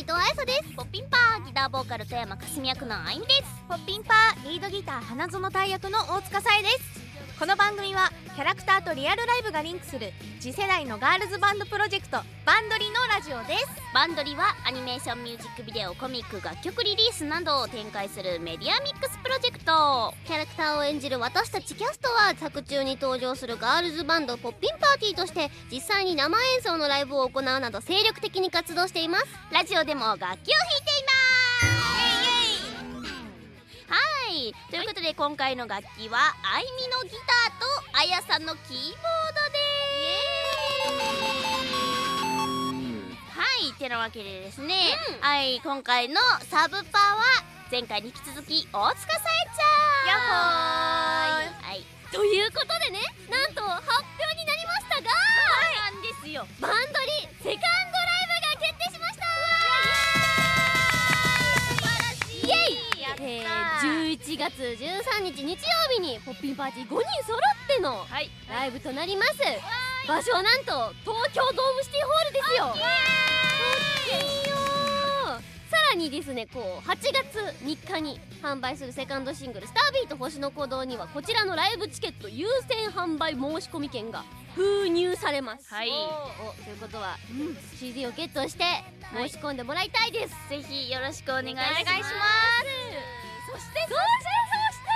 伊藤彩沙です。ポッピンパーギターボーカル富山かすみ役のあいみです。ポッピンパーリードギター花園大役の大塚さえですこの番組はキャラクターとリアルライブがリンクする次世代のガールズバンドプロジェクトバンドリのラジオです。バンドリはアニメーションミュージックビデオコミック楽曲リリースなどを展開するメディアミックスプロジェクト。キャラクターを演じる私たちキャストは作中に登場するガールズバンドポッピンパーティーとして実際に生演奏のライブを行うなど精力的に活動しています。ラジオでも楽器を弾いていということで今回の楽器はあいみのギターとあやさんのキーボードです。はいてなわけでですね、はい今回のサブパーは前回に引き続き大塚さえちゃん。やっほー。はいということでねなんと発表になりましたが、そうなんですよ。バンドリセカンド1月13日日曜日にポッピンパーティー5人揃ってのライブとなります、はい、場所はなんと東京ドームシティホールですよ。さらにですねこう8月3日に販売するセカンドシングル「スタービート星の鼓動」にはこちらのライブチケット優先販売申し込み券が封入されます。はい、おということは、うん、CD をゲットして申し込んでもらいたいです。はい、ぜひよろしくお願いします。してそして。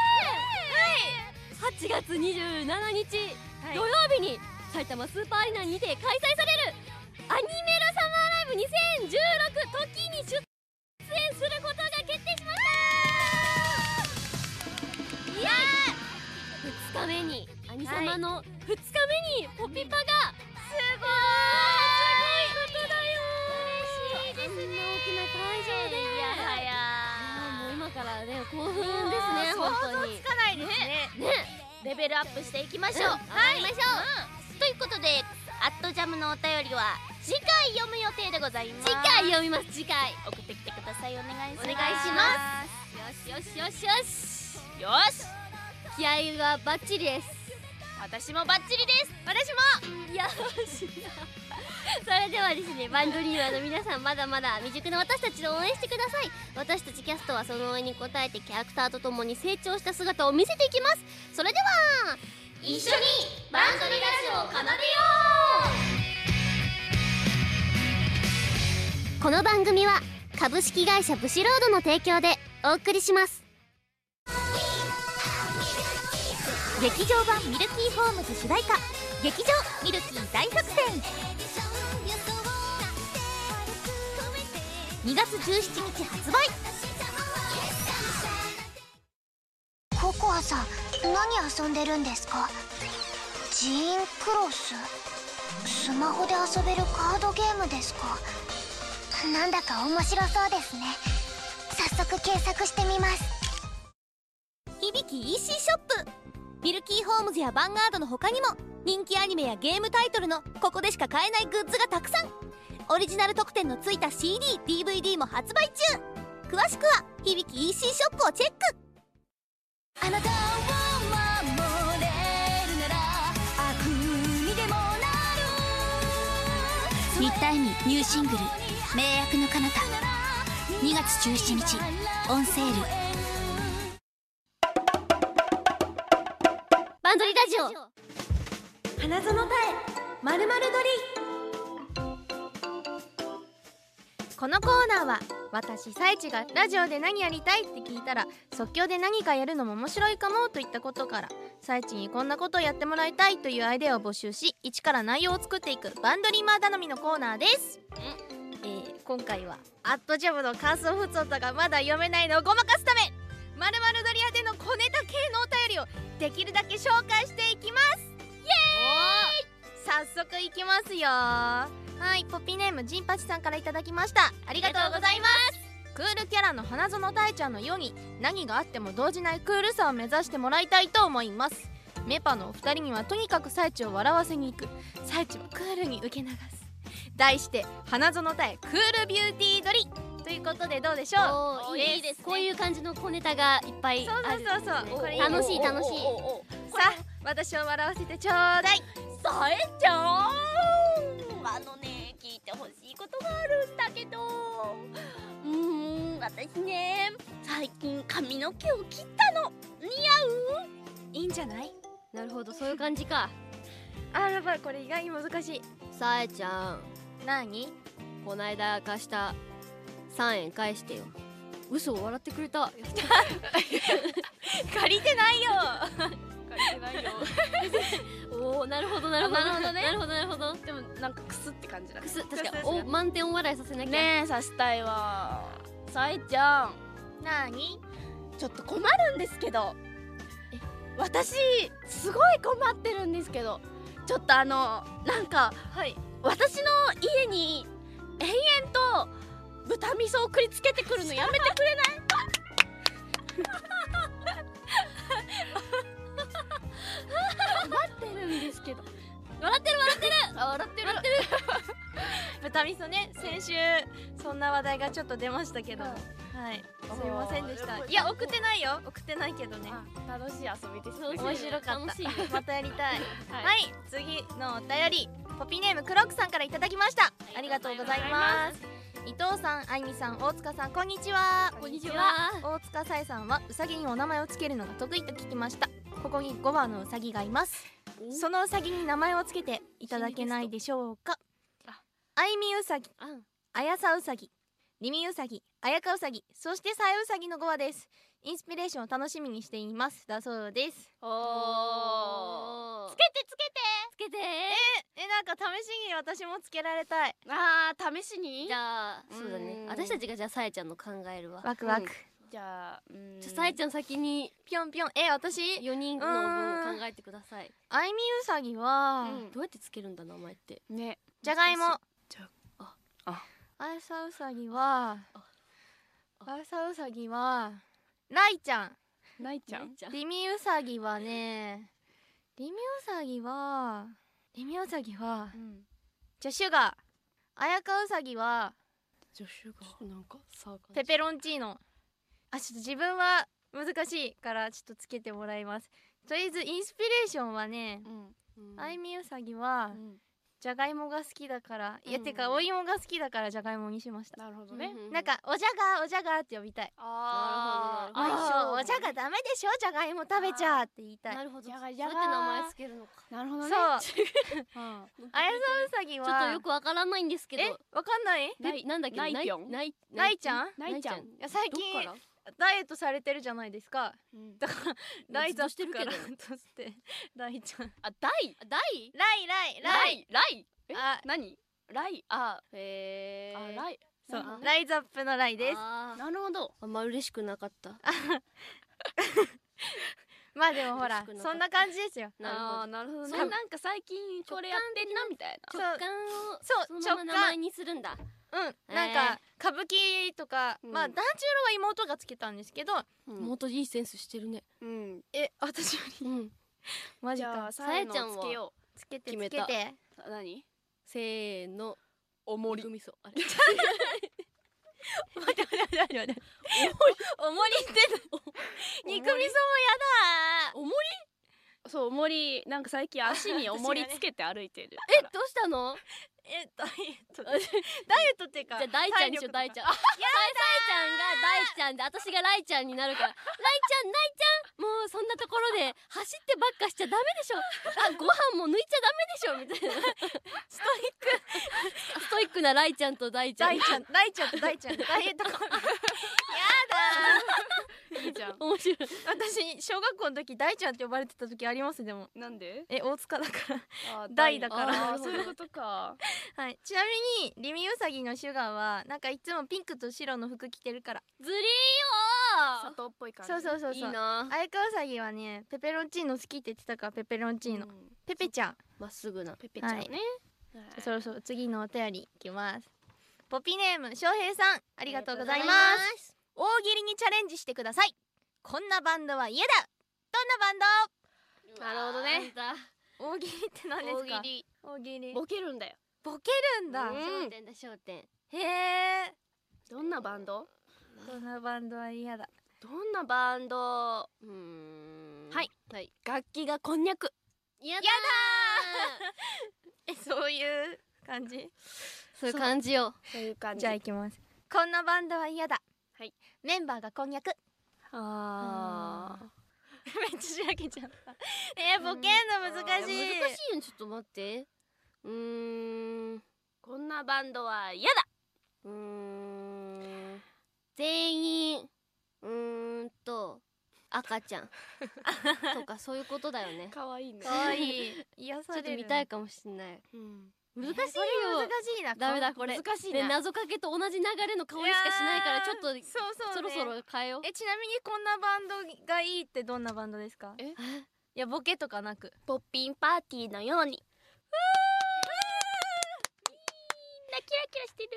はい、8月27日、はい。土曜日に埼玉スーパーアリーナにて開催されるアニメラサマーライブ2016時に出演することが決定しました。イエー。イ2日目にアニサマの2日目にポピパがすごい。ことだよ嬉しいですねこんな大きな会場で。いやはやからね興奮ですね想本当に。像つかないですね。ね。レベルアップしていきましょう、うん。頑張りましょうんということでアットジャムのお便りは次回読む予定でございます。次回読みます次回。送ってきてください。お願いします。お願いします。よしよしよしよし。よし。気合がバッチリです。私もバッチリです。私も。よし それではですねバンドリーワーの皆さんまだまだ未熟な私たちを応援してください。私たちキャストはその応援に応えてキャラクターとともに成長した姿を見せていきます。それでは一緒にバンドリラジオを奏でよう。この番組は株式会社ブシロードの提供でお送りします。劇場版ミルキーホームズ主題歌劇場ミルキー大作戦。2月17日発売。ココアさん何遊んでるんですか？ジーンクロス。スマホで遊べるカードゲームですか？なんだか面白そうですね。早速検索してみます。響き EC ショップ。ミルキーホームズやヴァンガードの他にも人気アニメやゲームタイトルのここでしか買えないグッズがたくさんオリジナル特典のついた CDDVD も発売中。詳しくは響き EC ショップをチェック。あなたを守れるなら悪にでもなる。新田恵美ニューシングル「名役の彼方。2月17日オンセール。バンドリラジオ。花園たえまるまる撮このコーナーは私さえちがラジオで何やりたいって聞いたら即興で何かやるのも面白いかもといったことからさえちにこんなことをやってもらいたいというアイデアを募集し一から内容を作っていくバンドリーマー頼みのコーナーです、えー今回はアットジャムの感想ふつおたがまだ読めないのをごまかすためまるまるドリアでの小ネタ系のお便りをできるだけ紹介していきます。イエーイ。早速いきますよはいポピーネームジンパチさんからいただきました。ありがとうございます。クールキャラの花園たえちゃんのように何があっても動じないクールさを目指してもらいたいと思います。メパのお二人にはとにかくサイチを笑わせに行く。サイチはクールに受け流す。題して花園たえクールビューティー撮り。ということでどうでしょう？いいですこういう感じの小ネタがいっぱいそうそうそう。そう楽しい楽しい。さあ私を笑わせてちょうだい。さえちゃん。あのねがあるんだけど。うーん私ね最近髪の毛を切ったの。似合う？いいんじゃない？なるほどそういう感じか。あやばいこれ意外に難しい。さえちゃん。なにこないだ貸した3円返してよ。嘘笑ってくれた。借りてないよ借りてないよ。おおなるほどなるほど。なるほどね。なるほどなるほど。でもなんかクスって感じだくす確かにお満点お笑いさせなきゃ。ねえさしたいわ。さえちゃん。なに？ちょっと困るんですけど。私すごい困ってるんですけど。ちょっとあのなんかはい。私の家ちょっと出ましたけどはい。すいませんでした。い。や送ってないよ。送ってないけどね。あ楽しい遊びですね面白かった。楽しい。ねまたやりたい。はい。はい。次のお便り。ポピーネームクロックさんからいただきました。ありがとうございます。伊藤さんあいみさん大塚さんこんにちは。こんにちは。大塚さえさんはうさぎにお名前をつけるのが得意と聞きました。ここに5羽のうさぎがいます。そのうさぎに名前をつけていただけないでしょうか。あ。あいみうさぎ。あやさうさぎりみうさぎあやかうさぎそしてさえうさぎの5羽です。インスピレーションを楽しみにしています。だそうです。おおつけてつけて。つけて。えなんか試しに私もつけられたい。あー試しに？じゃあそうだうんね。私たちがじゃあさえちゃんの考えるわ。ワクワク、うんじゃあうん。じゃあさえちゃん先にぴょんぴょんえ私？4人の分を考えてください。あいみうさぎは、うん。どうやってつけるんだ名前って。ね。じゃがいも。じゃあ。ああやさうさぎはああ。やさうさぎはらいちゃん。ないちゃん？ちゃん。りみうさぎはねりみうさぎはりみうさぎはうん。じゃあシュガ。ーあやかうさぎは助手がなんかペペロンチーノ。あちょっと自分は難しいからちょっとつけてもらいます。とりあえずインスピレーションはねうん。あいみうさぎはうんじゃがいもが好きだから。いやうん。てかお芋が好きだからじゃがいもにしました。なるほどね。なんかおじゃがおじゃがって呼びたい。あなるほどなるほど。あおじゃがダメでしょ？じゃがいも食べちゃって言いたい。なるほど。じゃがそうやってじゃが名前つけるのか。なるほどね。そう。あやうんさうさぎは。ちょっとよくわからないんですけど。えわかんない？でなんだっけ？ないぴょん。ないないちゃん？ないちゃん。いや最ど近っから？ダイエットされてるじゃないですか。うん。だからライザッずっとしてるけど。として ライちゃん。あ大大ライライライ。ライ？ライ？え？あ何？ライあへー。あライ。そう。ライザップのライです。なるほど。あんま嬉しくなかった。まあでもほらそんな感じですよ。あーなるほどなんか最近これやってんなみたいそう直感をそうそのまま名前にするんだうんなんか歌舞伎とかうん。まあ團十郎は妹がつけたんですけどな妹いいセンスしてるね。うん。え私より。うん。マジじゃかあさえちゃんはつけよつけて。決めたつけて。う何？せーの。おも肉味噌あれ。待って待って待って待って。おもり。って肉味噌もやだ。おもそうおもりなんか最近足におもりつけて歩いてるえどうしたの？えダイエット ダイエットっていうかじゃあ大ちゃんにしよう大ちゃん。さえちゃんが大ちゃんで私がライちゃんになるから。ライちゃんライちゃん。もうそんなところで走ってばっかしちゃダメでしょ。あご飯も抜いちゃダメでしょみたいな。ストイック。ストイックなライちゃんと大ちゃん。大ちゃん大ちゃんと大ちゃん。ダイエットやだいいじゃん。面白い。私小学校の時大ちゃんって呼ばれてた時あります？でも。なんで？え大塚だから。大だから。そういうことか はい。ちなみにリミウサギのシュガーはなんかいつもピンクと白の服着てるから。ずりーよ砂糖っぽい感じ？そうそうそういいそう。なあやかうさぎはねペペロンチーノ好きって言ってたからペペロンチーノ、うん。ペペちゃん。まっすぐな。ペペちゃんね。はい。そろそろ次のお便りいきます。ポピネーム翔平さん。ありがとうございます。大喜利にチャレンジしてください。こんなバンドは嫌だ。どんなバンド？なるほどね大喜利って何ですか？大喜利。大喜利。ボケるんだよボケるんだ、うん。焦点だ焦点。へえ。どんなバンド？どんなバンドは嫌だ。どんなバンド？うーん。はい。はい。楽器がこんにゃく。やだ えそういう感じ？そういう感じよ。そういう感じ。じゃあいきます。こんなバンドは嫌だ。はい。メンバーがこんにゃく。あ めっちゃしらけちゃった。えー、ボケんの難しい。難しいよ。ちょっと待ってうーん。こんなバンドは嫌だ。うーん。全員うーんと赤ちゃん。とかそういうことだよね。可愛いね。かわいい。癒ちょっとされる見たいかもしんない。うん。難しいよ。難しいな。ダメだこれ。ね難しいね謎かけと同じ流れの香りしかしないからちょっとそうそう、ね、そろそろ変えよう。えちなみにこんなバンドがいいってどんなバンドですか？え？いやボケとかなく。ポッピンパーティーのようにみんなキラキラしてる。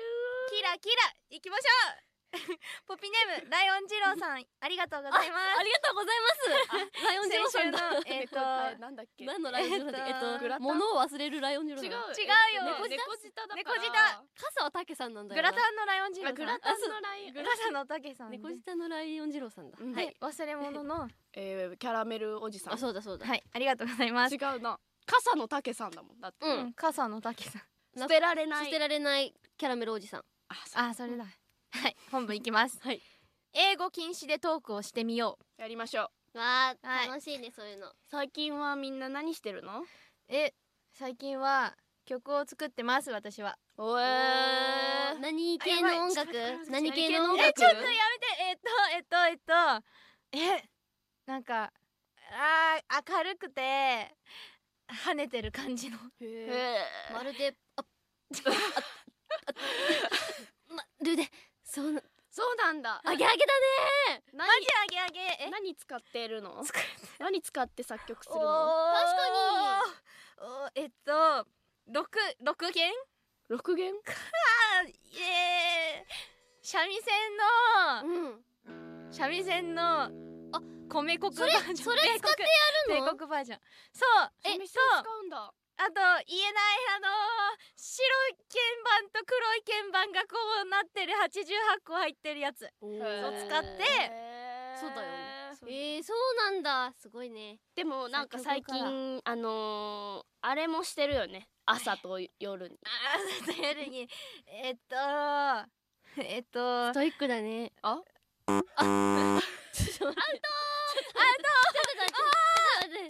キラキラ。行きましょう。ポピネームライオン二郎さんありがとうございます。ありがとうございます。ライオンジローさんだ。えっとなんだっけ何のライオンジローだっけえっとえっと物を忘れるライオンジロー違う。だ違うよ。猫猫舌だ猫舌。傘は竹さんなんだよグラタンのライオン二郎さん。あグラタンのライン。グラタンのたけさんで猫舌のライオンジローさんだ。うん。はい。忘れ物の。えー、キャラメルおじさん。あそうだそうだ。はい。ありがとうございます。違うな。傘の竹さんだもん。だって、ううん。ん傘のたけさん捨てられない。捨てられないキャラメルおじさん。ああそれだ。はい。本部行きます。はい。英語禁止でトークをしてみよう。やりましょう。わあはい楽しいねそういうの。最近はみんな何してるの？え最近は曲を作ってます私は。おおー。何系の音楽？何系の音楽？ちょっとやめて。えっとえっとえっと。えなんかあー明るくて跳ねてる感じの。へまるでああああまるでそうなそうなんだ。あげあげだね。何マジあげあげ。え？何使ってるの？何使って作曲するの？確かおーえっと六六弦？六弦？あイエー。三味線のうん。三味線のあ米粉バそれージョン。それ使って米やるの？国バージョン。そうえそう。使うんだあと言えないあの白い鍵盤と黒い鍵盤がこうなってる88個入ってるやつ。そうへー使って。そうだよ。えー、そうなんだ。すごいね。でもなんか最近あのー、あれもしてるよね。朝と夜に。あーそう 夜に。えっとえっと。ストイックだね。あ？ちょっと待って。ちょっと待って。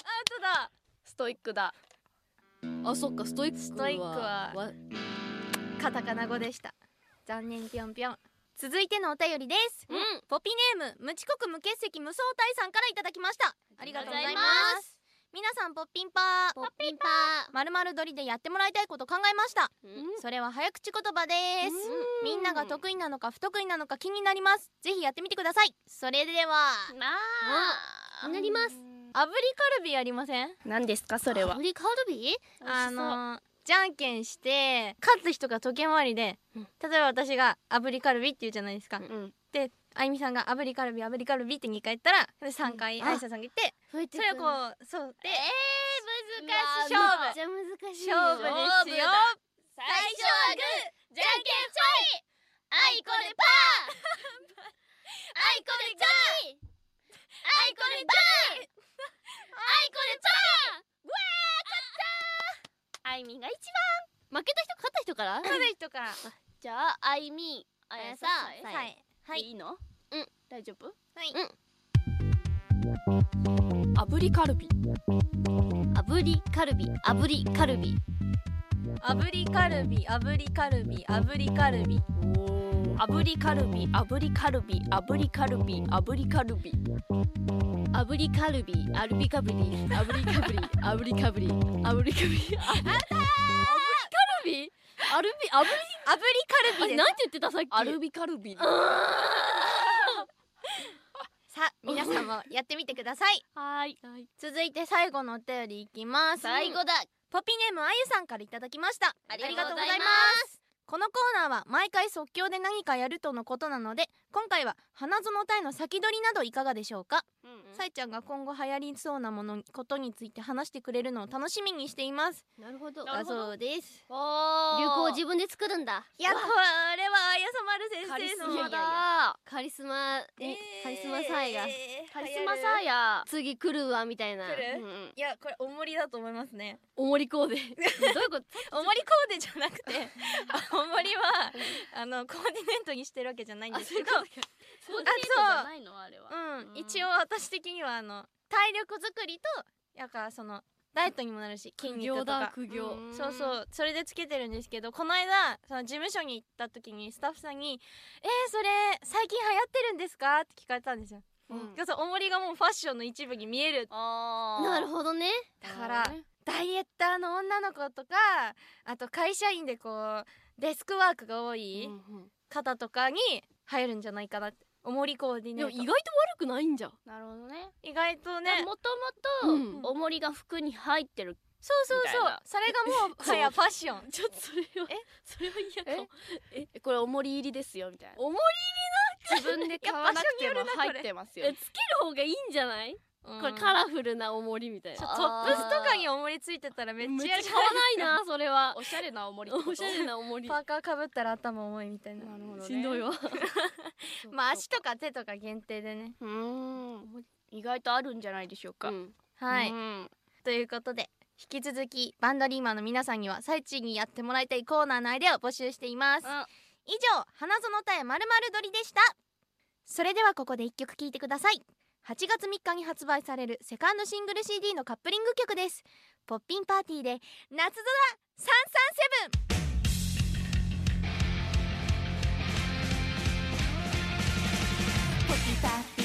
アウトだ。ストイックだあそっかストイックは。ストイックは。わ。カタカナ語でした。残念ぴょんぴょん。続いてのお便りです。うん。ポピネーム無遅刻無欠席無双隊さんからいただきました。ありがとうございます。皆さんポッピンパー。ポッピンパまるまる撮りでやってもらいたいこと考えました。ーうん。それは早口言葉です。うん。みんなが得意なのか不得意なのか気になります。ぜひやってみてください。それでは。な気になります炙りカルビありません？何ですかそれは？炙りカルビ？あのじゃんけんして勝つ人が時計回りで、うん。例えば私が炙りカルビって言うじゃないですか、うんであゆみさんが炙りカルビ炙りカルビって2回言ったらで3回うん。あいささんが言ってそれをこうそうでえー、難しい。勝負じゃあ難しいよ。勝負。ですよ。最最初はグーじゃんけんちょいあいこでパー。あいこでジョイ。あいこでジョイあいこでパあいみが一負けた人勝った人から？ー勝る人から。番 じゃああいみあやさはいはい。いいの？うん。大丈夫？はい。炙りカルビ。炙りカルビ。炙りカルビ。炙りカルビ炙りカルビ炙りカルビ。炙りカルビ炙りカルビ炙りカルビ炙りカルビ炙りカルビアルビカブリ炙りカブリ炙りカブリ炙りカブリ炙りカルビアルビ炙り炙りカルビなんて言ってたさっき？アルビカルビさあ皆さんもやってみてください。はい。続いて最後のお便りいきます。最後だ。ポピネームあゆさんからいただきました。ありがとうございますこのコーナーは毎回即興で何かやるとのことなので今回は花園隊の先取りなどいかがでしょうか？さいちゃんが今後流行りそうなものことについて話してくれるのを楽しみにしています。なるほど。だそうです。流行を自分で作るんだ。いやこれは綾さまる先カリス生のマだカリスマにカリスマサイがカリスマサーヤ次来るわみたいな。来る。うんうん。いやこれおもりだと思いますね。おもりコーデ。どういうこと？おもりコーデじゃなくて おもりはあのコーディネートにしてるわけじゃないんですけど。コーディネートじゃないのあれは。うん、一応私的にはあの体力作りとやからそのダイエットにもなるし筋肉とか。そうそう。それでつけてるんですけどこの間その事務所に行った時にスタッフさんに「えー、それ最近流行ってるんですか?」って聞かれたんですよ。うん。そうそう重りがもうファッションの一部に見える。あー。なるほどね。だからダイエッターの女の子とかあと会社員でこうデスクワークが多い方とかに流行るんじゃないかなって。重りコーディネート。意外と悪くないんじゃん。なるほどね。意外とね。もとうん。もと重りが服に入ってるそうそうそう。それがもうはやファッション。ちょっとそれはえ？それは嫌かも。え？これ重り入りですよみたいな。重自分で買わなくても入ってますよ。えつける方がいいんじゃない？うんこれカラフルな重りみたいな。トップスとかに重りついてたらめっちゃゃ買わないなそれは。おしゃれな重りってこと？おしゃれな重り。パーカーかぶったら頭重いみたいな。なるほどね。しんどいわ。まあ足とか手とか限定でね。うーん。意外とあるんじゃないでしょうか、うん。はい、うん。ということで引き続きバンドリーマーの皆さんには最中にやってもらいたいコーナーのアイデアを募集しています。うん。以上花園たえまるまる鳥でした。それではここで一曲聴いてください8月3日に発売されるセカンドシングル CD のカップリング曲です。ポッピンパーティーで夏空337ポピパピンパー。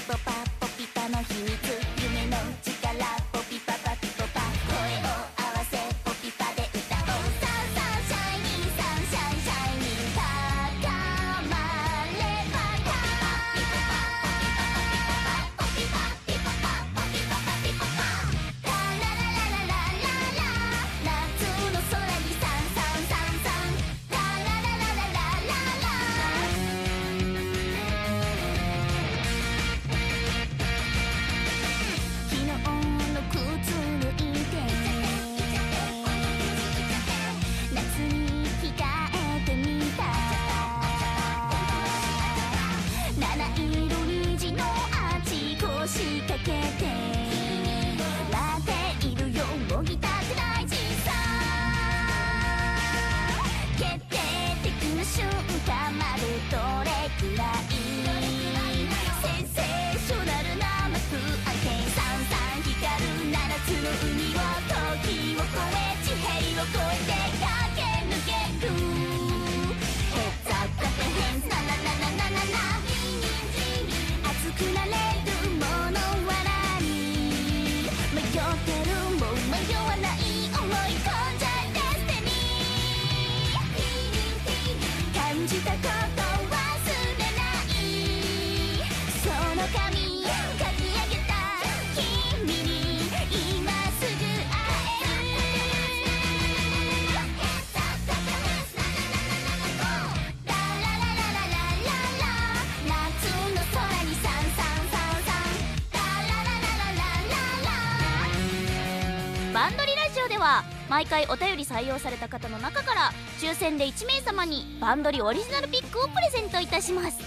オでは毎回お便り採用された方の中から抽選で1名様にバンドリオリジナルピックをプレゼントいたします。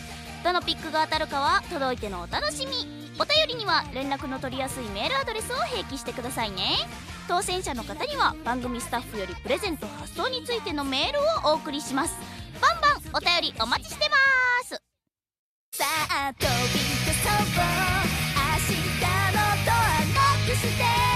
どのピックが当たるかは届いてのお楽しみ。お便りには連絡の取りやすいメールアドレスを併記してくださいね。当選者の方には番組スタッフよりプレゼント発送についてのメールをお送りします。バンバンお便りお待ちしてます。さあ飛び出そう。明日のドアノックして。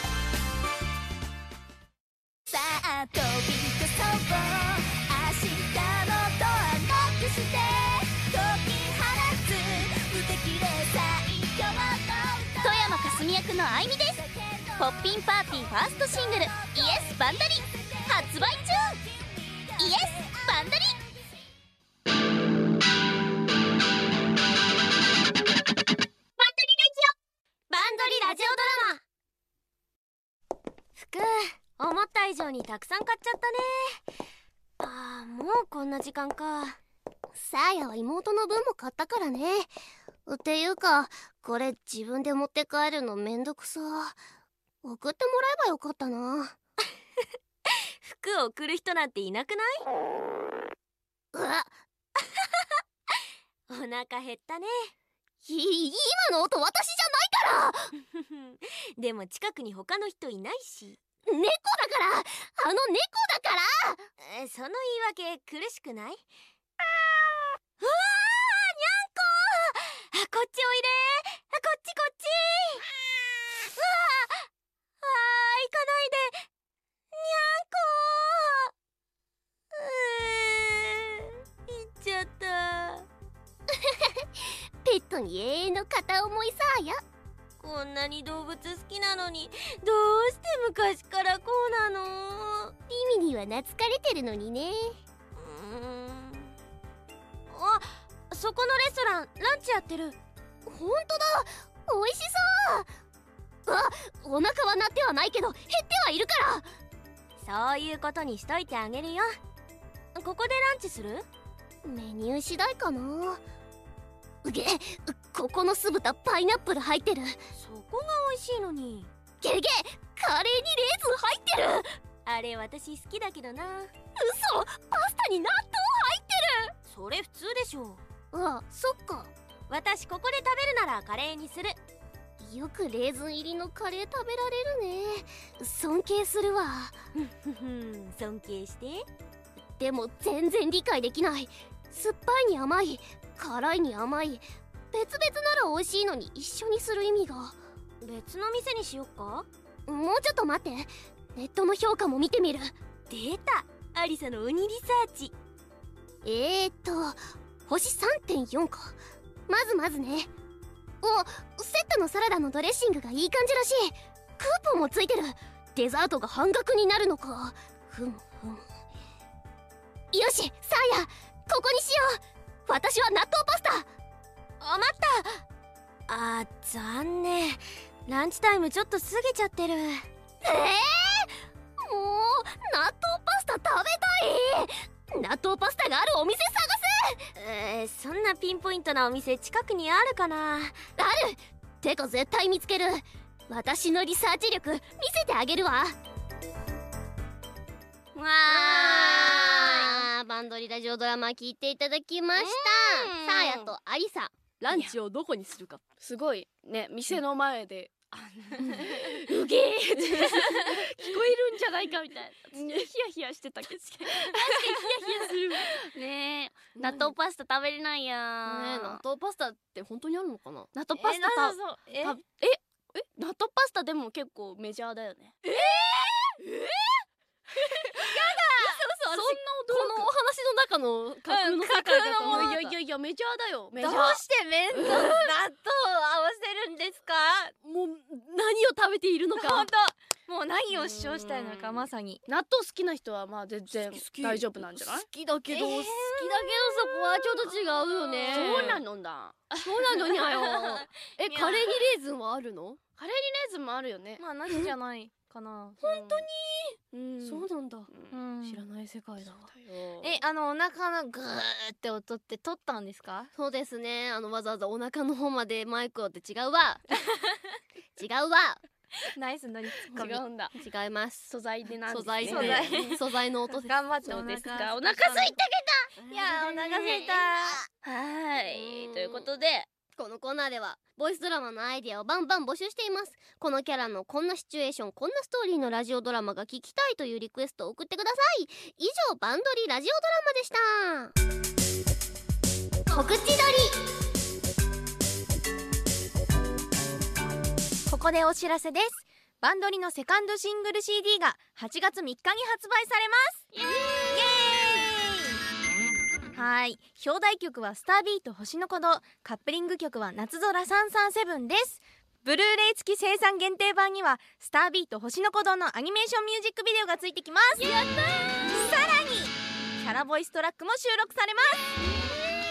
のあいみです。ポッピンパーティーファーストシングル「イエスバンダリ」発売中。イエスバンダリ。バンドリラジオ。ドラマ。服思った以上にたくさん買っちゃったね。あーもうこんな時間か。サーヤは妹の分も買ったからね。っていうかこれ自分で持って帰るのめんどくさ。送ってもらえばよかったな。服を送る人なんていなくない？うわ。お腹減ったね。い今の音私じゃないから。でも近くに他の人いないし。猫だから。あの猫だから。えその言い訳苦しくない？うわっちおいで。あこっちこっち。うわああー行かないで。にゃんこうー行っちゃった。ペットに永遠の片思いさあや。こんなに動物好きなのにどうして昔からこうなの？リミには懐かれてるのにね。うーん。あそこのレストランランチやってる。ほんとだ。美味しそう。あお腹は鳴ってはないけど減ってはいるから。そういうことにしといてあげるよ。ここでランチする？メニュー次第かな。うげここの酢豚パイナップル入ってる。そこが美味しいのに。ゲゲカレーにレーズン入ってる。あれ私好きだけどな。嘘パスタに納豆入ってる。それ普通でしょあそっか。私ここで食べるならカレーにする。よくレーズン入りのカレー食べられるね。尊敬するわ。尊敬して。でも全然理解できない。酸っぱいに甘い辛いに甘い別々なら美味しいのに一緒にする意味が。別の店にしよっか。もうちょっと待って。ネットの評価も見てみる。出た。アリサのウニリサーチ。えーっと星3.4か。まずまずね。おセットのサラダのドレッシングがいい感じらしい。クーポンもついてる。デザートが半額になるのか。ふむふむよしサーヤここにしよう。私は納豆パスタ。あ待った。あ残念。ランチタイムちょっと過ぎちゃってる。ええー、もう納豆パスタ食べたい？納豆パスタがあるお店探せえー、そんなピンポイントなお店近くにあるかな？ある。てか絶対見つける。私のリサーチ力見せてあげるわ。わー。バンドリラジオドラマ聞いていただきました。サーヤとアリサランチをどこにするか。すごい。ね店の前でうげー聞こえるんじゃないかみたいな。ヒヤヒヤしてたけど。確かにヒヤヒヤするねえ納豆パスタ食べれないやね納豆パスタって本当にあるのかな？納豆パスタえたええ納豆パスタでも結構メジャーだよね。ええそんなこのお話の中の架空の世界だと思う。いやいやいやメジャーだよメジどャー。うして麺と納豆を合わせるんですか？もう何を食べているのか。本当。もう何を主張したいのかうん。まさに。納豆好きな人はまあ全然大丈夫なんじゃない？好きだけど、えー。好きだけどそこはちょっと違うよね。そうなのだ。そうなのにゃよ。えカレーにレーズンはあるの？カレーにレーズンもあるよね。まあなしじゃないかな。本当に？うん。そうなんだ、知らない世界だ。えあのお腹のグーって音って取ったんですか？そうですね。あのわざわざお腹の方までマイクをって違うわ。違うわ。ナイスのにツッコミ。違うんだ。違います。素材でなんです素材で。素材。素材の音です。頑張っておですか。腹お腹空いたいやお腹すいた。はい。うん。ということでこのコーナーではボイスドラマのアイデアをバンバン募集しています。このキャラのこんなシチュエーションこんなストーリーのラジオドラマが聞きたいというリクエストを送ってください。以上バンドリラジオドラマでした。告知撮り。ここでお知らせです。バンドリのセカンドシングル CD が8月3日に発売されます。イエーイ！はい。表題曲はスタービート星の鼓動。カップリング曲は夏空337です。ブルーレイ付き生産限定版にはスタービート星の鼓動のアニメーションミュージックビデオがついてきます。やったさらにキャラボイストラックも収録されます。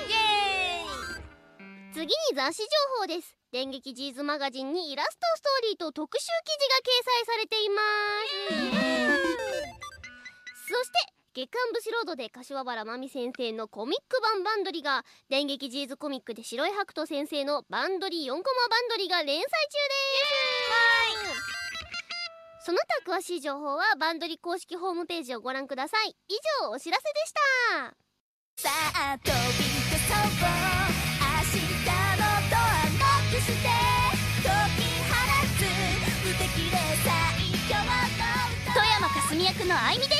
イエーイ。次に雑誌情報です。電撃ジーズマガジンにイラストストーリーと特集記事が掲載されています。そして月刊ブシロードで柏原真美先生のコミック版バンドリが電撃ジーズコミックで白井白人先生のバンドリ4コマバンドリが連載中です。その他詳しい情報はバンドリ公式ホームページをご覧ください。以上お知らせでした。さあ飛び出そう明日のドアノックして解き放つ無敵で最強の富山かすみ役のあいみです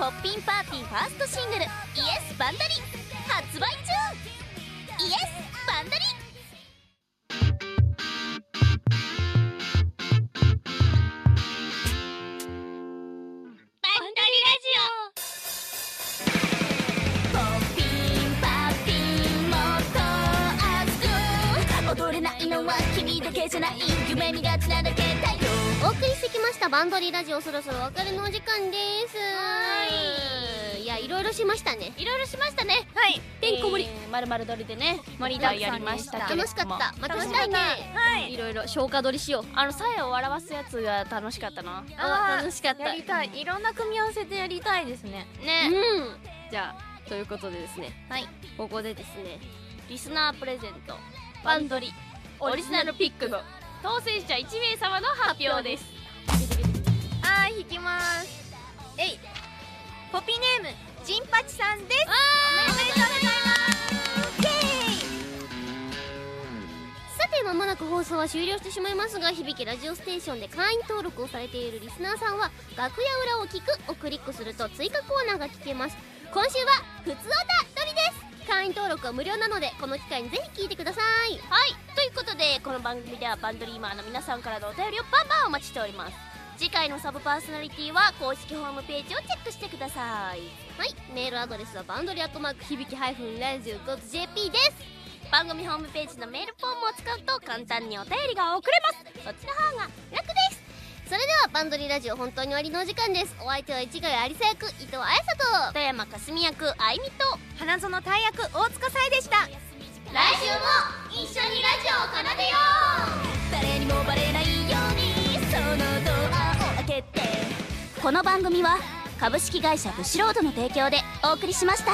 ポッピンパーティーファーストシングル「イエスバンダリ」発売中。イエスバンダリ。バンドリーラジオそろそろお別れのお時間です。い。やいろいろしましたね。いろいろしましたね。はい。てんこ盛り。まるまる撮りでね盛りだくさんやりました楽しかった。また。楽しした。いね。はい。いろいろ消化取りしよう。あのさえを笑わすやつが楽しかったな。あ楽しかった。やりたい。いろんな組み合わせでやりたいですね。ね。うん。じゃあということでですね。はい。ここでですねリスナープレゼント。バンドリ。オリジナルピックの当選者1名様の発表ですい引きます。えい。ポピネームジンパチさんです。おめでとうございます。さて間もなく放送は終了してしまいますが響きラジオステーションで会員登録をされているリスナーさんは楽屋裏を聞くをクリックすると追加コーナーが聞けます。今週はふつおたどりです。会員登録は無料なのでこの機会にぜひ聞いてください。はい。ということでこの番組ではバンドリーマーの皆さんからのお便りをバンバンお待ちしております次回のサブパーソナリティは公式ホームページをチェックしてください。はいメールアドレスはバンドリアットマーク響きラジオ .jp です。番組ホームページのメールフォームを使うと簡単にお便りが送れます。そっちの方が楽です。それではバンドリラジオ本当に終わりのお時間です。お相手は市ヶ谷有沙役伊藤彩沙と富山かすみ役あいみと花園大役大塚さえでした。来週も一緒にラジオを奏でよう。誰にもバレないようにそのけて。この番組は株式会社ブシロードの提供でお送りしました。